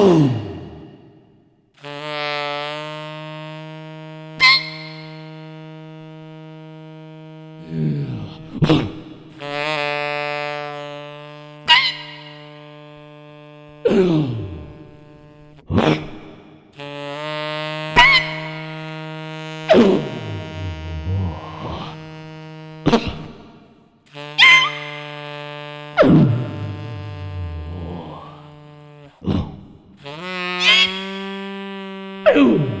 오! Yeah. Ooh.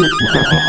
Ha ha